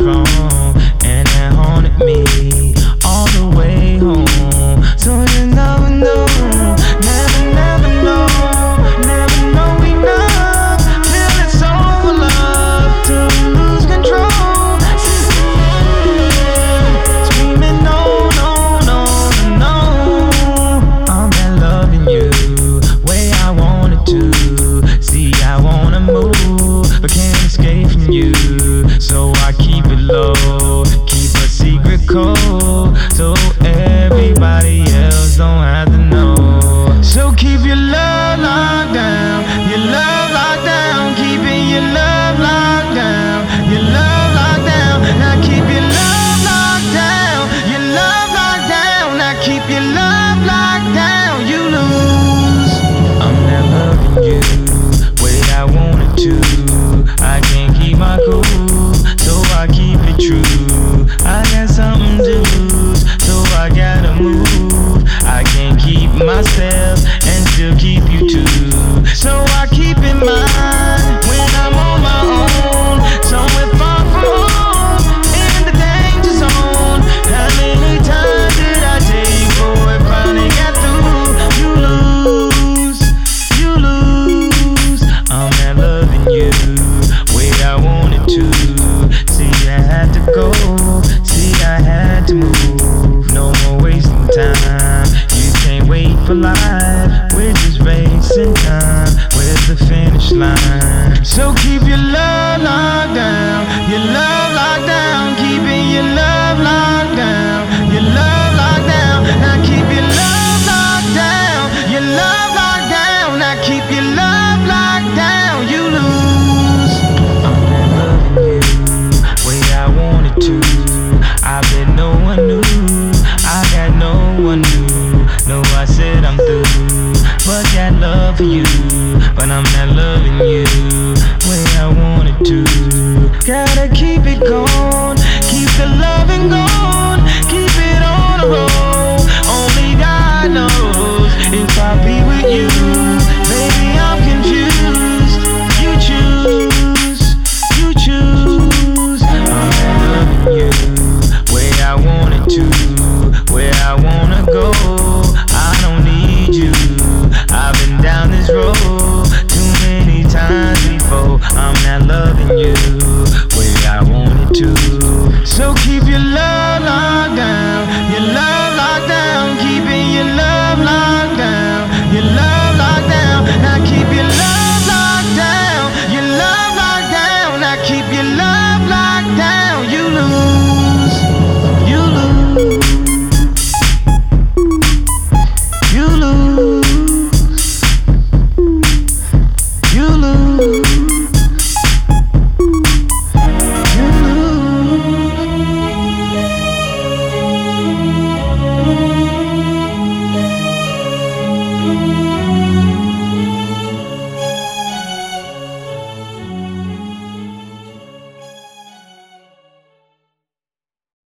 and it haunted me all the way home. Never never, never know, never know enough. Love lose control. Screaming no, no, no, no. I'm not loving you way I wanted to. See, I wanna move, but can't escape from you. So I keep low, keep a secret code, so everybody else don't have to know. So keep your love locked down, your love locked down, keeping your love locked down, your love locked down. Now keep your love locked down, your love locked down. Now keep your love locked down. You lose. I'm not loving you way I wanted to. Time. Where's the finish line? So keep your love locked down. Your love locked down. Keeping your love locked down. Your love locked down. Now keep your love locked down. Your love locked down. Now keep your love locked down. You lose. I'm not loving you way I wanted to. for you, but I'm not loving you when I wanted to. Gotta keep it going, keep the loving going, keep it on the road. Only God knows if I'll be with you.